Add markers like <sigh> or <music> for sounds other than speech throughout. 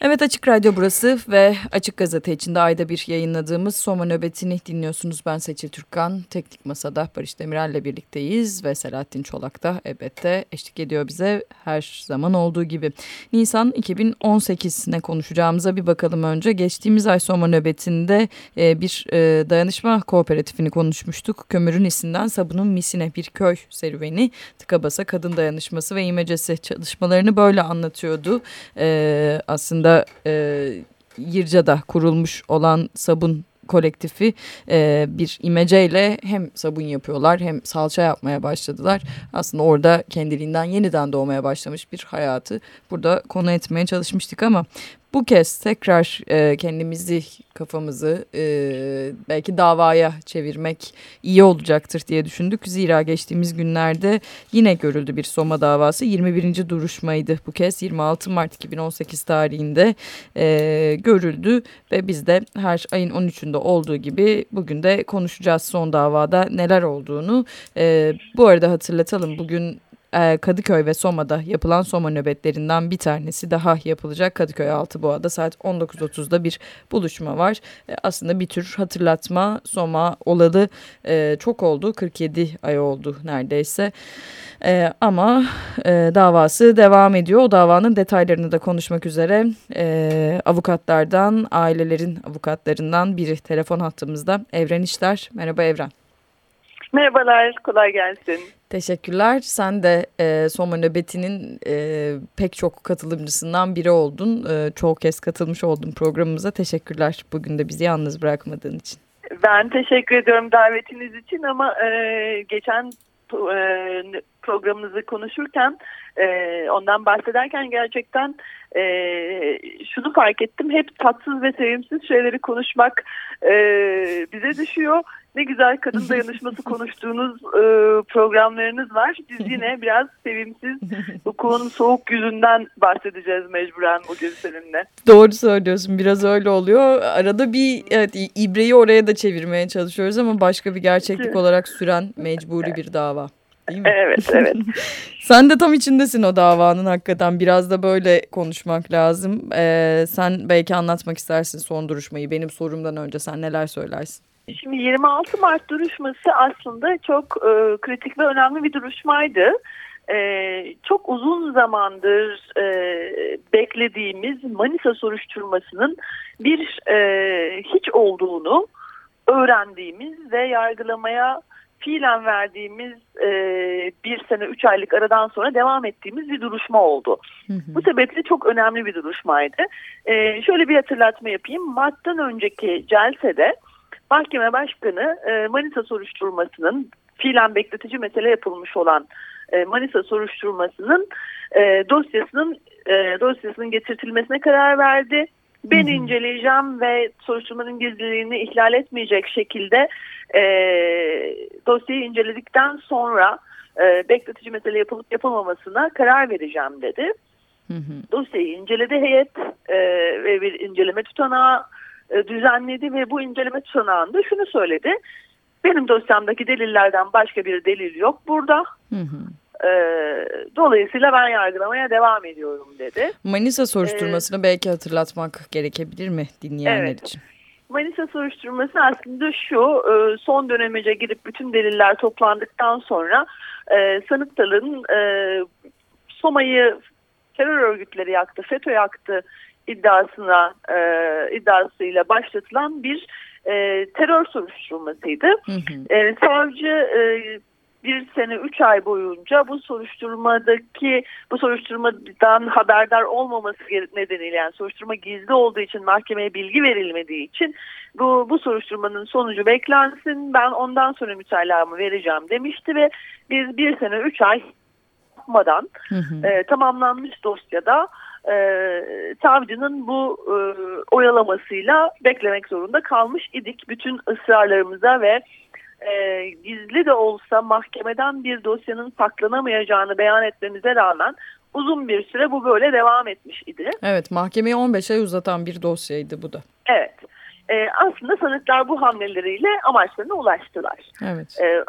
Evet Açık Radyo burası ve Açık Gazete içinde ayda bir yayınladığımız Soma nöbetini dinliyorsunuz. Ben Seçil Türkkan, Teknik Masa'da Barış Demirel'le birlikteyiz ve Selahattin Çolak da elbette eşlik ediyor bize her zaman olduğu gibi. Nisan 2018 ne konuşacağımıza bir bakalım önce. Geçtiğimiz ay Soma nöbetinde e, bir e, dayanışma kooperatifini konuşmuştuk. Kömürün isinden sabunun misine bir köy serüveni, tıka basa kadın dayanışması ve imecesi çalışmalarını böyle anlatıyordu. E, aslında aslında e, Yirca'da kurulmuş olan sabun kolektifi e, bir imeceyle hem sabun yapıyorlar hem salça yapmaya başladılar. Aslında orada kendiliğinden yeniden doğmaya başlamış bir hayatı burada konu etmeye çalışmıştık ama bu kez tekrar e, kendimizi kafamızı e, belki davaya çevirmek iyi olacaktır diye düşündük. Zira geçtiğimiz günlerde yine görüldü bir Soma davası 21. duruşmaydı bu kez 26 Mart 2018 tarihinde e, görüldü ve biz de her ayın 13'ünde olduğu gibi bugün de konuşacağız son davada neler olduğunu. E, bu arada hatırlatalım bugün Kadıköy ve Soma'da yapılan Soma nöbetlerinden bir tanesi daha yapılacak. Kadıköy Altıboğa'da saat 19.30'da bir buluşma var. E, aslında bir tür hatırlatma Soma olalı e, çok oldu. 47 ay oldu neredeyse. ama davası devam ediyor. O davanın detaylarını da konuşmak üzere avukatlardan, ailelerin avukatlarından biri telefon hattımızda. Evren İşler. Merhaba Evren. Merhabalar, kolay gelsin. Teşekkürler. Sen de e, Soma Nöbeti'nin e, pek çok katılımcısından biri oldun. E, çoğu kez katılmış oldun programımıza. Teşekkürler bugün de bizi yalnız bırakmadığın için. Ben teşekkür ediyorum davetiniz için ama e, geçen e, programımızı konuşurken e, ondan bahsederken gerçekten e, şunu fark ettim. Hep tatsız ve sevimsiz şeyleri konuşmak e, bize düşüyor ne güzel kadın <laughs> dayanışması konuştuğunuz e, programlarınız var. Biz <laughs> yine biraz sevimsiz hukukun soğuk yüzünden bahsedeceğiz mecburen bugün seninle. Doğru söylüyorsun biraz öyle oluyor. Arada bir evet, ibreyi oraya da çevirmeye çalışıyoruz ama başka bir gerçeklik olarak süren mecburi bir dava. Değil mi? Evet, <laughs> evet. sen de tam içindesin o davanın hakikaten. Biraz da böyle konuşmak lazım. Ee, sen belki anlatmak istersin son duruşmayı. Benim sorumdan önce sen neler söylersin? Şimdi 26 Mart duruşması aslında çok e, kritik ve önemli bir duruşmaydı. E, çok uzun zamandır e, beklediğimiz Manisa soruşturmasının bir e, hiç olduğunu öğrendiğimiz ve yargılamaya fiilen verdiğimiz e, bir sene üç aylık aradan sonra devam ettiğimiz bir duruşma oldu. Hı hı. Bu sebeple çok önemli bir duruşmaydı. E, şöyle bir hatırlatma yapayım. Mart'tan önceki celsede Mahkeme Başkanı e, Manisa soruşturmasının fiilen bekletici mesele yapılmış olan e, Manisa soruşturmasının e, dosyasının e, dosyasının getirtilmesine karar verdi. Ben hı. inceleyeceğim ve soruşturmanın gizliliğini ihlal etmeyecek şekilde e, dosyayı inceledikten sonra e, bekletici mesele yapılıp yapılmamasına karar vereceğim dedi. Hı hı. Dosyayı inceledi heyet e, ve bir inceleme tutanağı e, düzenledi ve bu inceleme tutanağında şunu söyledi. Benim dosyamdaki delillerden başka bir delil yok burada. Hı hı. E, dolayısıyla ben yargılamaya devam ediyorum dedi. Manisa soruşturmasını ee, belki hatırlatmak gerekebilir mi dinleyenler evet. için? Manisa soruşturması aslında şu e, son dönemece girip bütün deliller toplandıktan sonra e, sanıkların Soma'yı terör örgütleri yaktı, FETÖ yaktı iddiasına e, iddiasıyla başlatılan bir e, terör soruşturmasıydı. Hı hı. E, savcı e, bir sene üç ay boyunca bu soruşturmadaki bu soruşturmadan haberdar olmaması nedeniyle yani soruşturma gizli olduğu için mahkemeye bilgi verilmediği için bu, bu soruşturmanın sonucu beklensin ben ondan sonra mütalamı vereceğim demişti ve biz bir sene üç ay yapmadan hı hı. E, tamamlanmış dosyada e, savcının bu e, oyalamasıyla beklemek zorunda kalmış idik. Bütün ısrarlarımıza ve e, gizli de olsa mahkemeden bir dosyanın saklanamayacağını beyan etmemize rağmen uzun bir süre bu böyle devam etmiş idi. Evet mahkemeyi 15 ay uzatan bir dosyaydı bu da. Evet. E, aslında sanıklar bu hamleleriyle amaçlarına ulaştılar. Evet. E,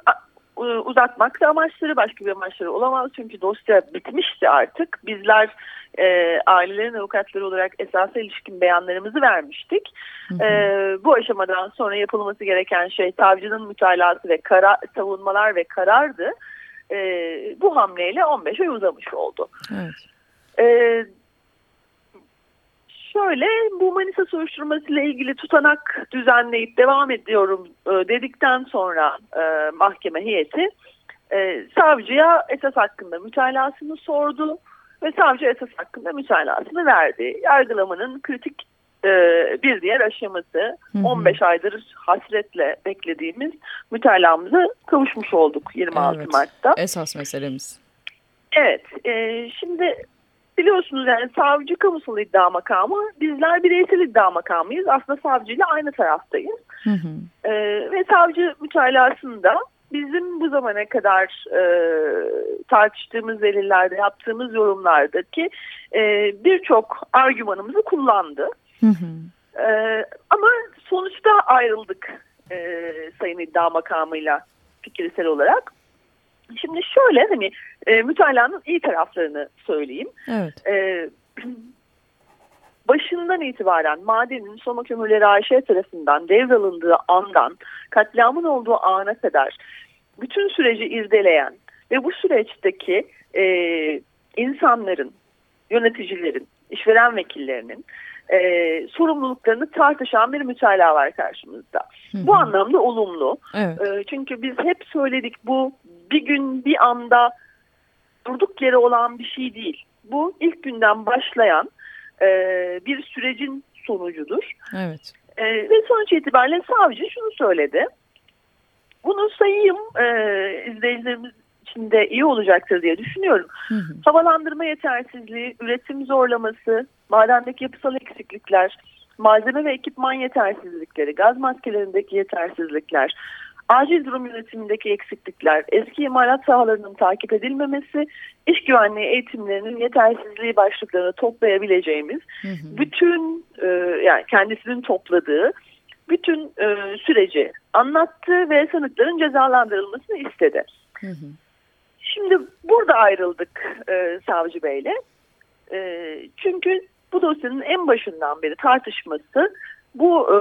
uzatmak da amaçları başka bir amaçları olamaz. Çünkü dosya bitmişti artık. Bizler e, ailelerin avukatları olarak esasa ilişkin beyanlarımızı vermiştik. Hı hı. E, bu aşamadan sonra yapılması gereken şey savcının mütalası ve kara, savunmalar ve karardı. E, bu hamleyle 15 ay uzamış oldu. Evet. E, şöyle bu Manisa soruşturması ile ilgili tutanak düzenleyip devam ediyorum e, dedikten sonra e, mahkeme heyeti e, savcıya esas hakkında mütalasını sordu ve savcı esas hakkında mütalasını verdi. Yargılamanın kritik e, bir diğer aşaması hı hı. 15 aydır hasretle beklediğimiz mütalamıza kavuşmuş olduk 26 evet, Mart'ta. Esas meselemiz. Evet. E, şimdi biliyorsunuz yani savcı kamusal iddia makamı bizler bireysel iddia makamıyız. Aslında savcıyla aynı taraftayız. Hı hı. E, ve savcı mütalasında bizim bu zamana kadar e, tartıştığımız delillerde yaptığımız yorumlardaki e, birçok argümanımızı kullandı. Hı hı. E, ama sonuçta ayrıldık e, Sayın İddia Makamı'yla fikirsel olarak. Şimdi şöyle hani e, mütalanın iyi taraflarını söyleyeyim. Evet. E, <clears throat> başından itibaren madenin Soma Kömürleri AŞ tarafından devralındığı andan katliamın olduğu ana kadar bütün süreci irdeleyen ve bu süreçteki e, insanların, yöneticilerin, işveren vekillerinin e, sorumluluklarını tartışan bir mütalaa var karşımızda. Hı hı. Bu anlamda olumlu. Evet. E, çünkü biz hep söyledik bu bir gün bir anda durduk yere olan bir şey değil. Bu ilk günden başlayan e, bir sürecin sonucudur. Evet. E, ve sonuç itibariyle savcı şunu söyledi. Bunu sayayım e, izleyicilerimiz için de iyi olacaktır diye düşünüyorum. Hı hı. Havalandırma yetersizliği, üretim zorlaması, madendeki yapısal eksiklikler, malzeme ve ekipman yetersizlikleri, gaz maskelerindeki yetersizlikler, acil durum yönetimindeki eksiklikler, eski imalat sahalarının takip edilmemesi, iş güvenliği eğitimlerinin yetersizliği başlıklarını toplayabileceğimiz, hı hı. bütün e, yani kendisinin topladığı bütün e, süreci anlattı ve sanıkların cezalandırılmasını istedi. Hı hı. Şimdi burada ayrıldık e, Savcı Bey'le. E, çünkü bu dosyanın en başından beri tartışması bu e,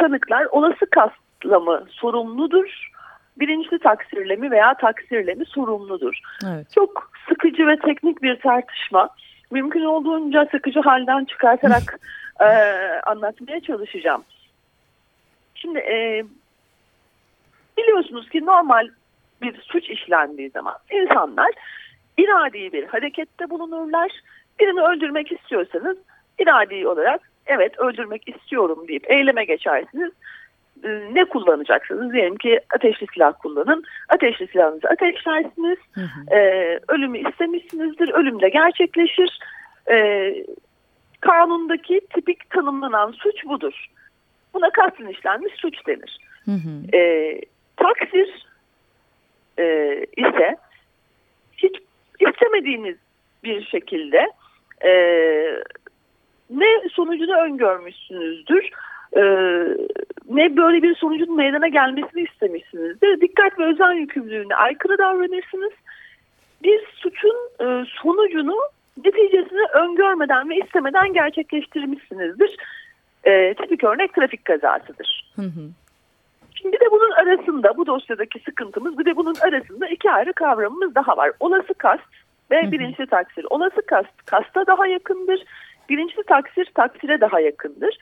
sanıklar olası kastla mı sorumludur? Birincisi taksirle mi veya taksirle mi sorumludur? Evet. Çok sıkıcı ve teknik bir tartışma. Mümkün olduğunca sıkıcı halden çıkartarak <laughs> e, anlatmaya çalışacağım. Şimdi e, biliyorsunuz ki normal bir suç işlendiği zaman insanlar iradi bir harekette bulunurlar. Birini öldürmek istiyorsanız iradi olarak evet öldürmek istiyorum deyip eyleme geçersiniz. E, ne kullanacaksınız? Diyelim ki ateşli silah kullanın. Ateşli silahınızı ateşlersiniz. Hı hı. Ee, ölümü istemişsinizdir. Ölüm de gerçekleşir. Ee, kanundaki tipik tanımlanan suç budur. Buna kasten işlenmiş suç denir. Hı hı. E, taksir e, ise hiç istemediğiniz bir şekilde e, ne sonucunu öngörmüşsünüzdür e, ne böyle bir sonucun meydana gelmesini istemişsinizdir. Dikkat ve özen yükümlülüğüne aykırı davranırsınız. Bir suçun e, sonucunu neticesini öngörmeden ve istemeden gerçekleştirmişsinizdir e, tipik örnek trafik kazasıdır. Hı hı. Şimdi bir de bunun arasında bu dosyadaki sıkıntımız bir de bunun arasında iki ayrı kavramımız daha var. Olası kast ve hı hı. bilinçli taksir. Olası kast kasta daha yakındır. Bilinçli taksir taksire daha yakındır.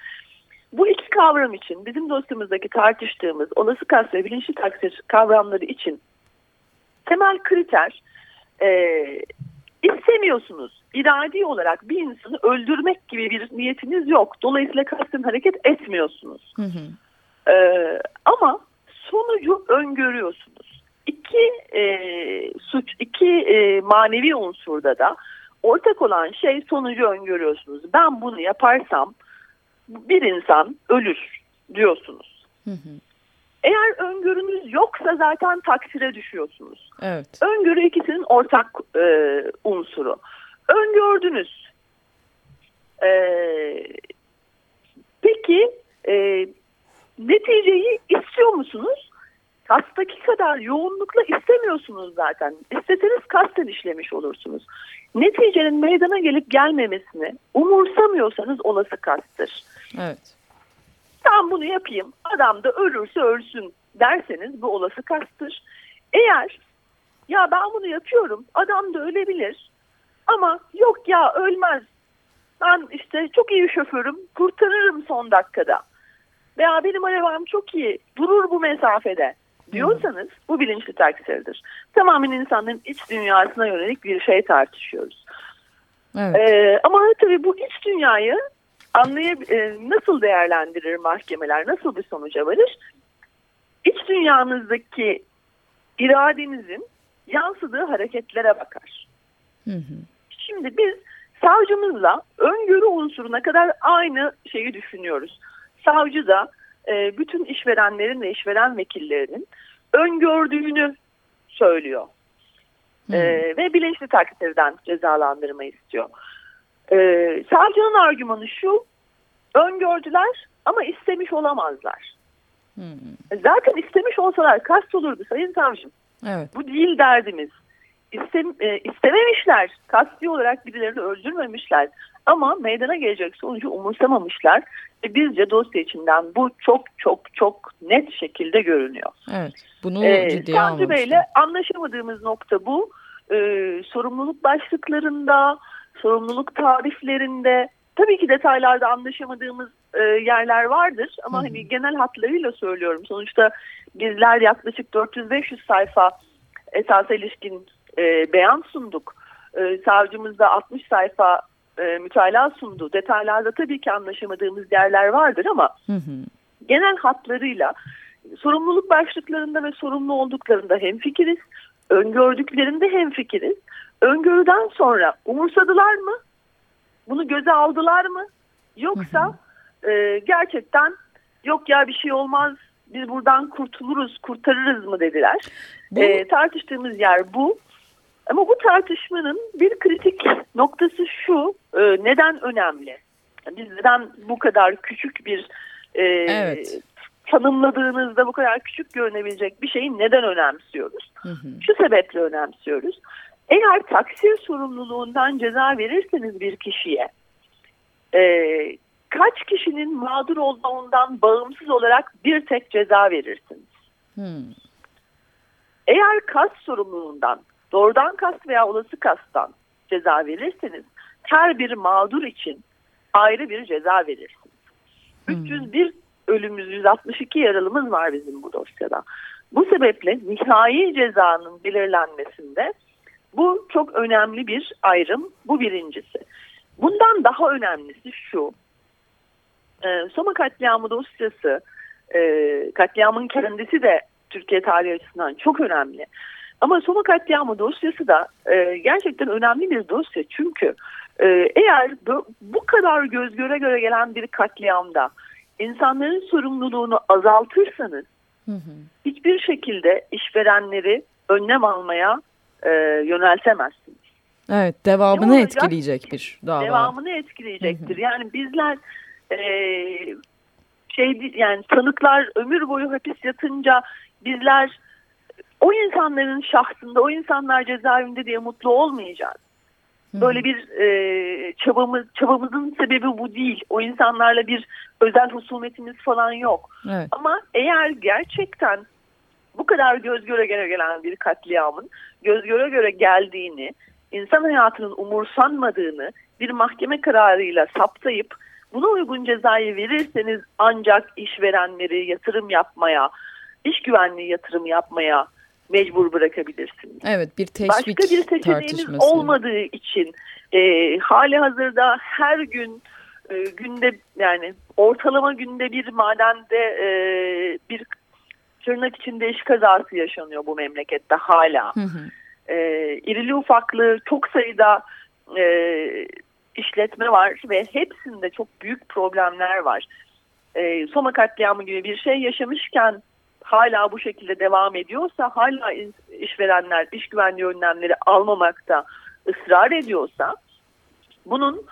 Bu iki kavram için bizim dosyamızdaki tartıştığımız olası kast ve bilinçli taksir kavramları için temel kriter e, istemiyorsunuz. İradi olarak bir insanı öldürmek gibi bir niyetiniz yok. Dolayısıyla kasten hareket etmiyorsunuz. Hı hı. Ee, ama sonucu öngörüyorsunuz. İki e, suç, iki e, manevi unsurda da ortak olan şey sonucu öngörüyorsunuz. Ben bunu yaparsam bir insan ölür diyorsunuz. Hı hı. Eğer öngörünüz yoksa zaten taksire düşüyorsunuz. Evet. Öngörü ikisinin ortak e, unsuru. Öngördünüz. E, peki e, neticeyi istiyor musunuz? kastaki kadar yoğunlukla istemiyorsunuz zaten. İsteseniz kasten işlemiş olursunuz. Neticenin meydana gelip gelmemesini umursamıyorsanız olası kasttır. Evet. Ben bunu yapayım, adam da ölürse ölsün derseniz bu olası kasttır. Eğer ya ben bunu yapıyorum, adam da ölebilir ama yok ya ölmez. Ben işte çok iyi şoförüm, kurtarırım son dakikada. Veya benim arabam çok iyi, durur bu mesafede diyorsanız bu bilinçli taksirdir. Tamamen insanların iç dünyasına yönelik bir şey tartışıyoruz. Evet. Ee, ama tabii bu iç dünyayı anlayab e, nasıl değerlendirir mahkemeler, nasıl bir sonuca varır? İç dünyanızdaki iradenizin yansıdığı hareketlere bakar. Hı hı. Şimdi biz savcımızla öngörü unsuruna kadar aynı şeyi düşünüyoruz. Savcı da e, bütün işverenlerin ve işveren vekillerinin öngördüğünü söylüyor. E, ve bilinçli takdirden cezalandırma istiyor. E, savcının argümanı şu, öngördüler ama istemiş olamazlar. Hı. Zaten istemiş olsalar kast olurdu sayın savcım. Evet. Bu değil derdimiz. İstem, e, istememişler. Kasti olarak birilerini öldürmemişler. Ama meydana gelecek sonucu umursamamışlar. Ve bizce dosya içinden bu çok çok çok net şekilde görünüyor. Evet. Bunu Ee, ciddiye Savcı. Bey'le anlaşamadığımız nokta bu. Ee, sorumluluk başlıklarında, sorumluluk tariflerinde, tabii ki detaylarda anlaşamadığımız e, yerler vardır. Ama hani genel hatlarıyla söylüyorum. Sonuçta bizler yaklaşık 400-500 sayfa esasa ilişkin e, beyan sunduk. E, savcımız da 60 sayfa e, mütalaa sundu. Detaylarda tabii ki anlaşamadığımız yerler vardır ama genel hatlarıyla sorumluluk başlıklarında ve sorumlu olduklarında hemfikiriz. Öngördüklerinde hemfikiriz. Öngörüden sonra umursadılar mı? Bunu göze aldılar mı? Yoksa e, gerçekten yok ya bir şey olmaz biz buradan kurtuluruz, kurtarırız mı dediler. Bu- E, tartıştığımız yer bu. Ama bu tartışmanın bir kritik noktası şu, e, neden önemli? Biz neden bu kadar küçük bir e, Evet. tanımladığınızda bu kadar küçük görünebilecek bir şeyi neden önemsiyoruz? Hı hı. Şu sebeple önemsiyoruz. Eğer taksir sorumluluğundan ceza verirseniz bir kişiye e, kaç kişinin mağdur olduğundan bağımsız olarak bir tek ceza verirsiniz. Hı. Eğer kas sorumluluğundan, doğrudan kas veya olası kastan ceza verirseniz her bir mağdur için ayrı bir ceza verirsiniz. Hmm. 301 ölümümüz, 162 yaralımız var bizim bu dosyada. Bu sebeple nihai cezanın belirlenmesinde bu çok önemli bir ayrım. Bu birincisi. Bundan daha önemlisi şu. E, Soma katliamı dosyası, e, katliamın kendisi de Türkiye tarihi açısından çok önemli. Ama Soma katliamı dosyası da e, gerçekten önemli bir dosya. Çünkü e, eğer bu, bu kadar göz göre göre gelen bir katliamda insanların sorumluluğunu azaltırsanız Hı hı. hiçbir şekilde işverenleri önlem almaya e, yöneltemezsiniz. Evet. Devamını olacak? etkileyecek bir dava. Devamını etkileyecektir. Yani bizler e, şey yani tanıklar ömür boyu hapis yatınca bizler o insanların şahsında o insanlar cezaevinde diye mutlu olmayacağız. Böyle bir e, çabamız çabamızın sebebi bu değil. O insanlarla bir özel husumetimiz falan yok. Evet. Ama eğer gerçekten bu kadar göz göre göre gelen bir katliamın göz göre göre geldiğini, insan hayatının umursanmadığını bir mahkeme kararıyla saptayıp buna uygun cezayı verirseniz ancak işverenleri yatırım yapmaya, iş güvenliği yatırım yapmaya mecbur bırakabilirsiniz. Evet. Bir teşvik Başka bir tartışması. olmadığı için e, hali hazırda her gün e, günde yani ortalama günde bir madende e, bir tırnak içinde iş kazası yaşanıyor bu memlekette hala. Hı hı. E, irili ufaklı çok sayıda e, işletme var ve hepsinde çok büyük problemler var. E, Soma katliamı gibi bir şey yaşamışken hala bu şekilde devam ediyorsa, hala işverenler iş güvenliği önlemleri almamakta ısrar ediyorsa bunun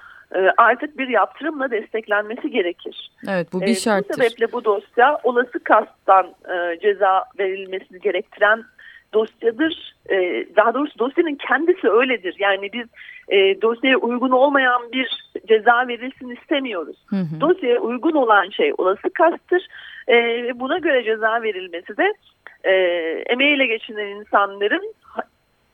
artık bir yaptırımla desteklenmesi gerekir. Evet bu bir şarttır. Bu sebeple bu dosya olası kasttan e, ceza verilmesini gerektiren dosyadır. E, daha doğrusu dosyanın kendisi öyledir. Yani biz e, dosyaya uygun olmayan bir ceza verilsin istemiyoruz. Hı hı. Dosyaya uygun olan şey olası kasttır. E, buna göre ceza verilmesi de e, emeğiyle geçinen insanların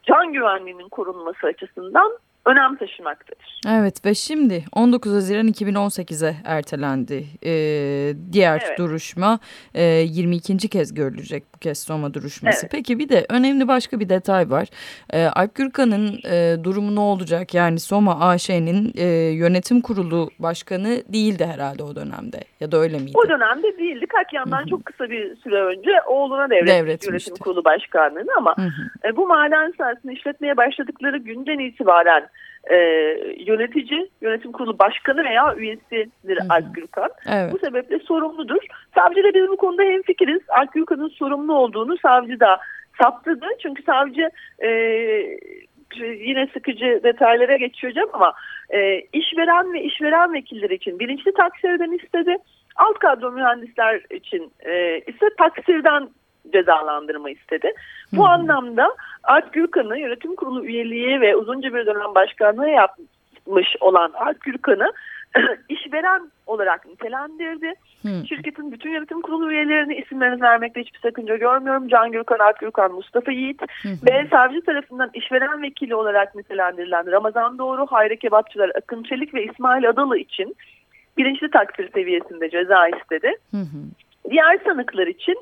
can güvenliğinin korunması açısından önem taşımaktadır. Evet ve şimdi 19 Haziran 2018'e ertelendi. Ee, diğer evet. duruşma e, 22. kez görülecek bu kez Soma duruşması. Evet. Peki bir de önemli başka bir detay var. Ee, Alp Gürkan'ın e, durumu ne olacak? Yani Soma AŞ'nin e, yönetim kurulu başkanı değildi herhalde o dönemde ya da öyle miydi? O dönemde değildi. Kakyam'dan çok kısa bir süre önce oğluna devretmiş yönetim kurulu başkanlığını ama Hı -hı. E, bu maden sahasını işletmeye başladıkları günden itibaren e, yönetici, yönetim kurulu başkanı veya üyesidir Alp Gürkan. Evet. Bu sebeple sorumludur. Savcı ile biz bu konuda hemfikiriz. Alp Gürkan'ın sorumlu olduğunu savcı da saptadı. Çünkü savcı e, yine sıkıcı detaylara geçeceğim ama e, işveren ve işveren vekilleri için bilinçli taksirden istedi. Alt kadro mühendisler için e, ise taksirden cezalandırma istedi. Bu Hı. anlamda Alp Gürkan'ı yönetim kurulu üyeliği ve uzunca bir dönem başkanlığı yapmış olan Alp Gürkan'ı <clears throat> işveren olarak nitelendirdi. Hı. Şirketin bütün yönetim kurulu üyelerini isimlerini vermekte hiçbir sakınca görmüyorum. Can Gürkan, Alp Gürkan, Mustafa Yiğit hı. ve savcı tarafından işveren vekili olarak nitelendirilen Ramazan Doğru, Hayri Kebapçılar, Akın Çelik ve İsmail Adalı için bilinçli takdir seviyesinde ceza istedi. Hı. Diğer sanıklar için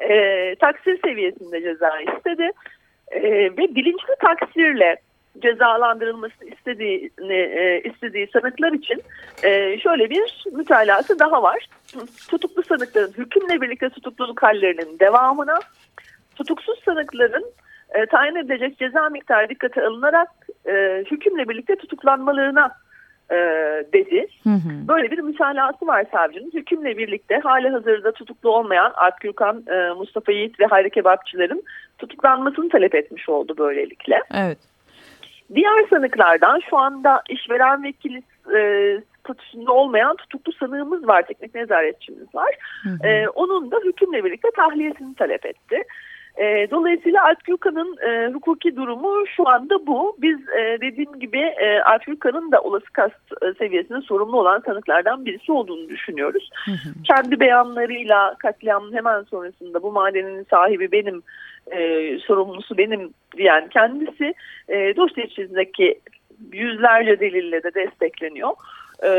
e, taksir seviyesinde ceza istedi. E, ve bilinçli taksirle cezalandırılması istediğini e, istediği sanıklar için e, şöyle bir mütalası daha var. Tutuklu sanıkların hükümle birlikte tutukluluk hallerinin devamına, tutuksuz sanıkların e, tayin edilecek ceza miktarı dikkate alınarak e, hükümle birlikte tutuklanmalarına e, dedi. Hı hı. Böyle bir mütalası var savcının. Hükümle birlikte hali hazırda tutuklu olmayan Alp Gürkan, e, Mustafa Yiğit ve Hayri Kebapçıların tutuklanmasını talep etmiş oldu böylelikle. Evet. Diğer sanıklardan şu anda işveren vekili e, statüsünde olmayan tutuklu sanığımız var, teknik nezaretçimiz var. Hı hı. E, onun da hükümle birlikte tahliyesini talep etti. E, dolayısıyla Alp Gürkan'ın e, hukuki durumu şu anda bu. Biz e, dediğim gibi e, Alp Gürkan'ın da olası kast e, seviyesinde sorumlu olan tanıklardan birisi olduğunu düşünüyoruz. Hı hı. Kendi beyanlarıyla katliamın hemen sonrasında bu madenin sahibi benim, e, sorumlusu benim diyen kendisi e, dosya içindeki yüzlerce delille de destekleniyor. E,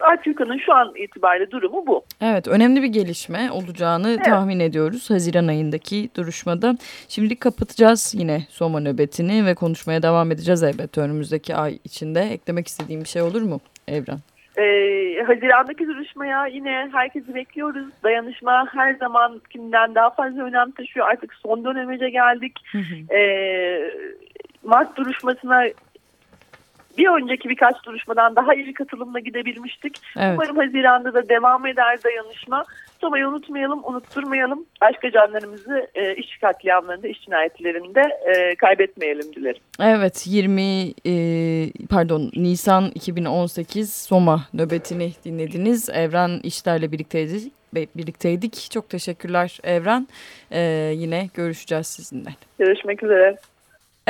Akyuka'nın şu an itibariyle durumu bu. Evet önemli bir gelişme olacağını evet. tahmin ediyoruz Haziran ayındaki duruşmada. Şimdi kapatacağız yine Soma nöbetini ve konuşmaya devam edeceğiz elbette önümüzdeki ay içinde. Eklemek istediğim bir şey olur mu Evren? Ee, Haziran'daki duruşmaya yine herkesi bekliyoruz. Dayanışma her zaman kimden daha fazla önem taşıyor. Artık son dönemece geldik. Ee, Mart duruşmasına bir önceki birkaç duruşmadan daha iyi katılımla gidebilmiştik. Evet. Umarım Haziran'da da devam eder dayanışma. Soma'yı unutmayalım, unutturmayalım. Başka canlarımızı e, iş katliamlarında, iş cinayetlerinde e, kaybetmeyelim dilerim. Evet 20 e, pardon Nisan 2018 Soma nöbetini dinlediniz. Evren işlerle birlikteydi. Birlikteydik. Çok teşekkürler Evren. Ee, yine görüşeceğiz sizinle. Görüşmek üzere.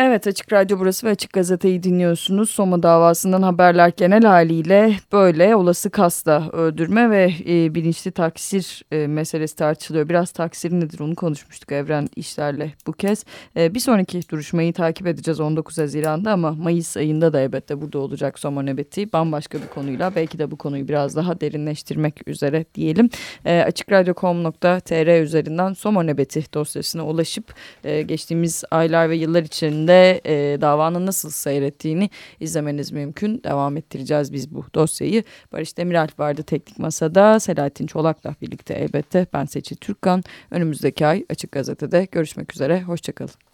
Evet Açık Radyo burası ve Açık Gazete'yi dinliyorsunuz. Soma davasından haberler genel haliyle böyle olası kasta öldürme ve e, bilinçli taksir e, meselesi tartışılıyor. Biraz taksir nedir onu konuşmuştuk Evren işlerle bu kez. E, bir sonraki duruşmayı takip edeceğiz 19 Haziran'da ama Mayıs ayında da elbette burada olacak Soma nöbeti. Bambaşka bir konuyla belki de bu konuyu biraz daha derinleştirmek üzere diyelim. E, açıkradyo.com.tr üzerinden Soma nöbeti dosyasına ulaşıp e, geçtiğimiz aylar ve yıllar içinde içinde e, davanın nasıl seyrettiğini izlemeniz mümkün. Devam ettireceğiz biz bu dosyayı. Barış Demiralp vardı teknik masada. Selahattin Çolak'la birlikte elbette. Ben Seçil Türkkan. Önümüzdeki ay Açık Gazete'de görüşmek üzere. Hoşçakalın.